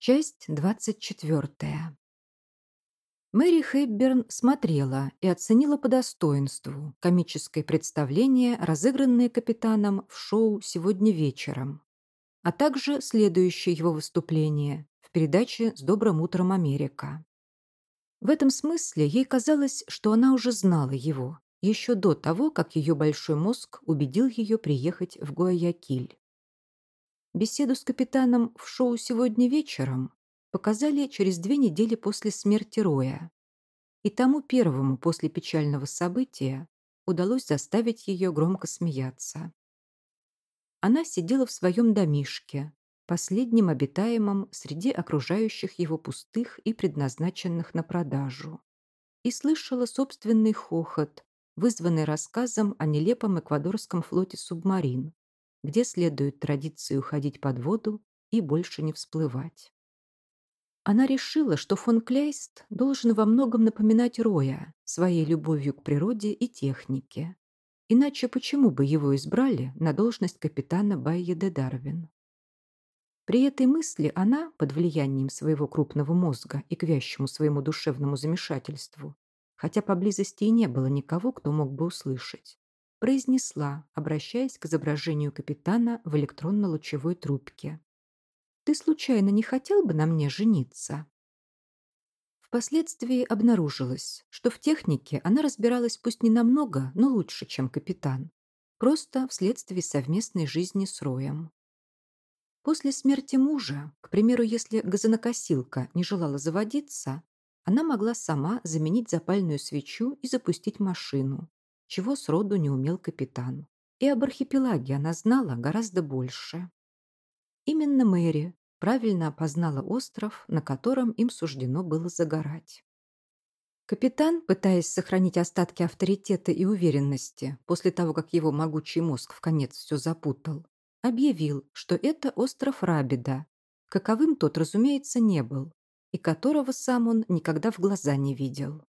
Часть 24. Мэри Хэбберн смотрела и оценила по достоинству комическое представление, разыгранное капитаном в шоу сегодня вечером, а также следующее его выступление в передаче «С добрым утром, Америка». В этом смысле ей казалось, что она уже знала его, еще до того, как ее большой мозг убедил ее приехать в Гуаякиль. Беседу с капитаном в шоу сегодня вечером показали через две недели после смерти Роя. И тому первому после печального события удалось заставить ее громко смеяться. Она сидела в своем домишке, последнем обитаемом среди окружающих его пустых и предназначенных на продажу, и слышала собственный хохот, вызванный рассказом о нелепом эквадорском флоте «Субмарин», где следует традиции уходить под воду и больше не всплывать. Она решила, что фон Кляйст должен во многом напоминать Роя своей любовью к природе и технике. Иначе почему бы его избрали на должность капитана Байе де Дарвин? При этой мысли она, под влиянием своего крупного мозга и к вящему своему душевному замешательству, хотя поблизости и не было никого, кто мог бы услышать, произнесла, обращаясь к изображению капитана в электронно-лучевой трубке. «Ты случайно не хотел бы на мне жениться?» Впоследствии обнаружилось, что в технике она разбиралась пусть не намного, но лучше, чем капитан. Просто вследствие совместной жизни с Роем. После смерти мужа, к примеру, если газонокосилка не желала заводиться, она могла сама заменить запальную свечу и запустить машину, чего сроду не умел капитан. И об архипелаге она знала гораздо больше. Именно Мэри правильно опознала остров, на котором им суждено было загорать. Капитан, пытаясь сохранить остатки авторитета и уверенности после того, как его могучий мозг в конец все запутал, объявил, что это остров Рабида, каковым тот, разумеется, не был, и которого сам он никогда в глаза не видел.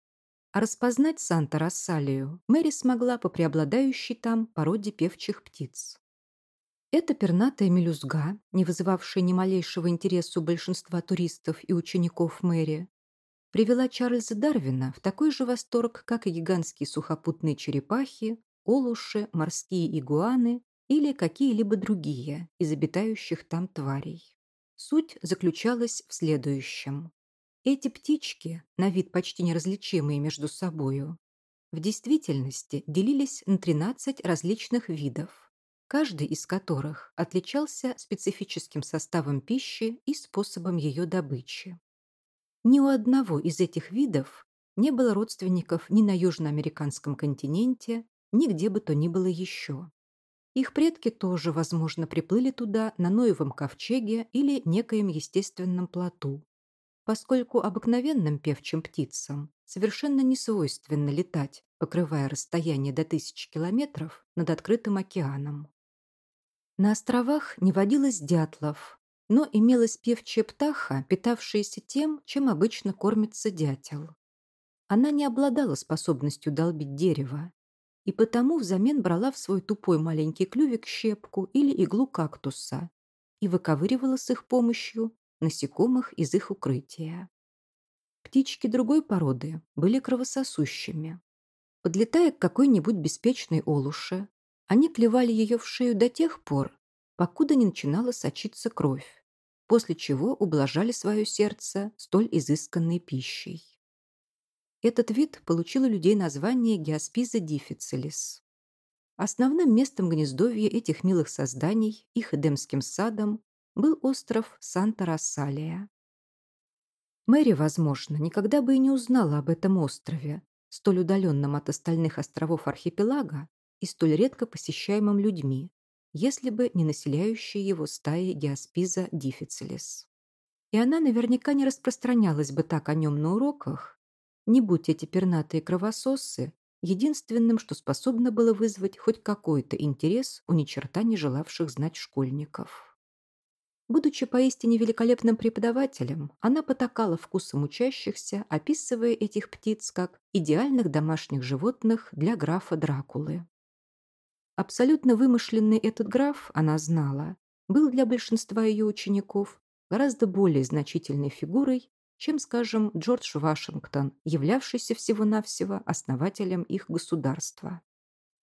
А распознать Санта-Рассалию Мэри смогла по преобладающей там породе певчих птиц. Эта пернатая мелюзга, не вызывавшая ни малейшего интереса у большинства туристов и учеников Мэри, привела Чарльза Дарвина в такой же восторг, как и гигантские сухопутные черепахи, олуши, морские игуаны или какие-либо другие из обитающих там тварей. Суть заключалась в следующем. Эти птички, на вид почти неразличимые между собою, в действительности делились на 13 различных видов, каждый из которых отличался специфическим составом пищи и способом ее добычи. Ни у одного из этих видов не было родственников ни на южноамериканском континенте, ни где бы то ни было еще. Их предки тоже, возможно, приплыли туда на Ноевом ковчеге или некоем естественном плоту, поскольку обыкновенным певчим птицам совершенно не свойственно летать, покрывая расстояние до тысяч километров над открытым океаном. На островах не водилось дятлов, но имелась певчая птаха, питавшаяся тем, чем обычно кормится дятел. Она не обладала способностью долбить дерево, и потому взамен брала в свой тупой маленький клювик щепку или иглу кактуса и выковыривала с их помощью насекомых из их укрытия. Птички другой породы были кровососущими. Подлетая к какой-нибудь беспечной олуше, они клевали ее в шею до тех пор, покуда не начинала сочиться кровь, после чего ублажали свое сердце столь изысканной пищей. Этот вид получил у людей название Геоспиза дифицилис. Основным местом гнездовья этих милых созданий, их эдемским садом, был остров Санта-Рассалия. Мэри, возможно, никогда бы и не узнала об этом острове, столь удаленном от остальных островов архипелага и столь редко посещаемом людьми, если бы не населяющие его стаи Геоспиза дифицилис. И она наверняка не распространялась бы так о нем на уроках, не будь эти пернатые кровососы единственным, что способно было вызвать хоть какой-то интерес у ни черта не желавших знать школьников. Будучи поистине великолепным преподавателем, она потакала вкусом учащихся, описывая этих птиц как идеальных домашних животных для графа Дракулы. Абсолютно вымышленный этот граф, она знала, был для большинства ее учеников гораздо более значительной фигурой, чем, скажем, Джордж Вашингтон, являвшийся всего-навсего основателем их государства.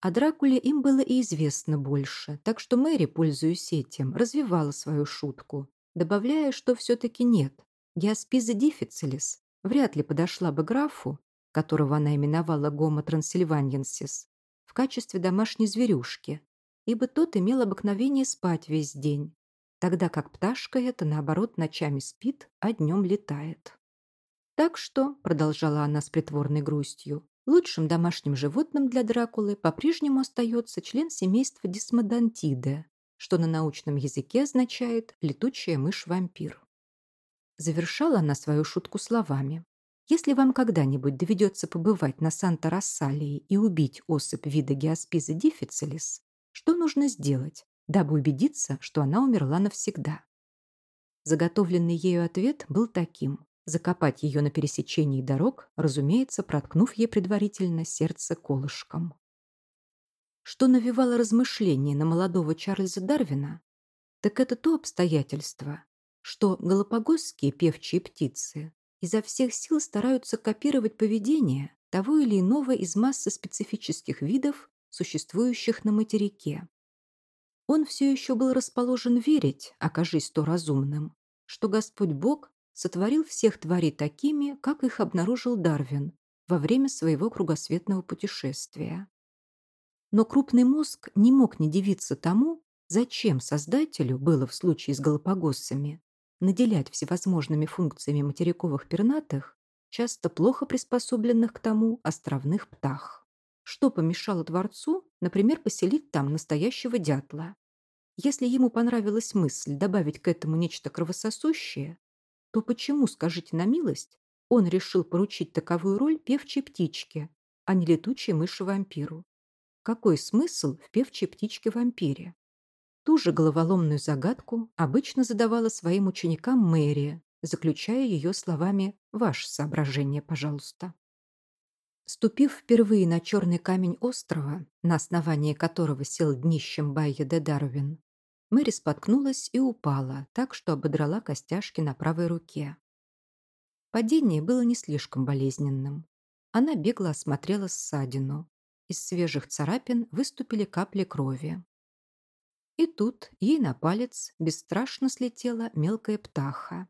О Дракуле им было и известно больше, так что Мэри, пользуясь этим, развивала свою шутку, добавляя, что все-таки нет, Геоспиза дифицилис вряд ли подошла бы графу, которого она именовала Гомо трансильваньенсис, в качестве домашней зверюшки, ибо тот имел обыкновение спать весь день, тогда как пташка эта, наоборот, ночами спит, а днем летает. Так что, продолжала она с притворной грустью, лучшим домашним животным для Дракулы по-прежнему остается член семейства Дисмодонтиде, что на научном языке означает «летучая мышь-вампир». Завершала она свою шутку словами. Если вам когда-нибудь доведется побывать на Санта-Рассалии и убить особь вида Геоспиза дифицилис, что нужно сделать, дабы убедиться, что она умерла навсегда? Заготовленный ею ответ был таким. Закопать ее на пересечении дорог, разумеется, проткнув ей предварительно сердце колышком. Что навевало размышления на молодого Чарльза Дарвина, так это то обстоятельство, что галапагосские певчие птицы изо всех сил стараются копировать поведение того или иного из массы специфических видов, существующих на материке. Он все еще был расположен верить, окажись то разумным, что Господь Бог сотворил всех тварей такими, как их обнаружил Дарвин во время своего кругосветного путешествия. Но крупный мозг не мог не дивиться тому, зачем Создателю было в случае с галапагосами наделять всевозможными функциями материковых пернатых, часто плохо приспособленных к тому островных птах. Что помешало Творцу, например, поселить там настоящего дятла? Если ему понравилась мысль добавить к этому нечто кровососущее, то почему, скажите на милость, он решил поручить таковую роль певчей птичке, а не летучей мыши-вампиру? Какой смысл в певчей птичке-вампире? Ту же головоломную загадку обычно задавала своим ученикам Мэри, заключая ее словами «Ваше соображение, пожалуйста». Ступив впервые на черный камень острова, на основании которого сел днищем Байя де Дарвин, Мэри споткнулась и упала, так что ободрала костяшки на правой руке. Падение было не слишком болезненным. Она бегло осмотрела ссадину. Из свежих царапин выступили капли крови. И тут ей на палец бесстрашно слетела мелкая птаха.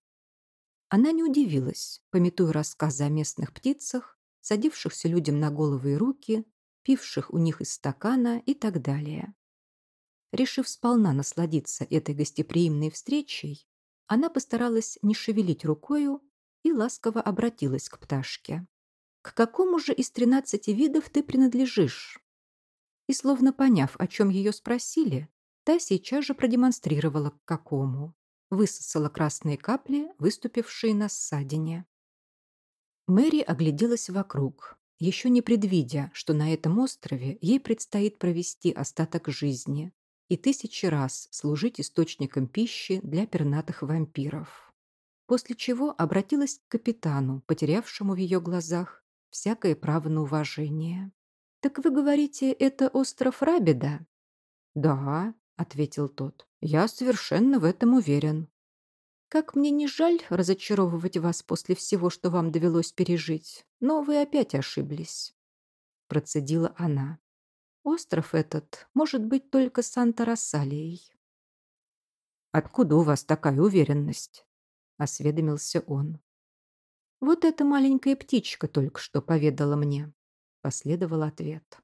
Она не удивилась, пометуя рассказы о местных птицах, садившихся людям на головы и руки, пивших у них из стакана и так далее. Решив сполна насладиться этой гостеприимной встречей, она постаралась не шевелить рукою и ласково обратилась к пташке. «К какому же из тринадцати видов ты принадлежишь?» И, словно поняв, о чем ее спросили, Та сейчас же продемонстрировала, к какому. Высосала красные капли, выступившие на ссадине. Мэри огляделась вокруг, еще не предвидя, что на этом острове ей предстоит провести остаток жизни и тысячи раз служить источником пищи для пернатых вампиров. После чего обратилась к капитану, потерявшему в ее глазах всякое право на уважение. «Так вы говорите, это остров Рабида?» «Да», — ответил тот. «Я совершенно в этом уверен». «Как мне не жаль разочаровывать вас после всего, что вам довелось пережить, но вы опять ошиблись», — процедила она. «Остров этот может быть только Санта-Рассалией». «Откуда у вас такая уверенность?» — осведомился он. «Вот эта маленькая птичка только что поведала мне», — последовал ответ.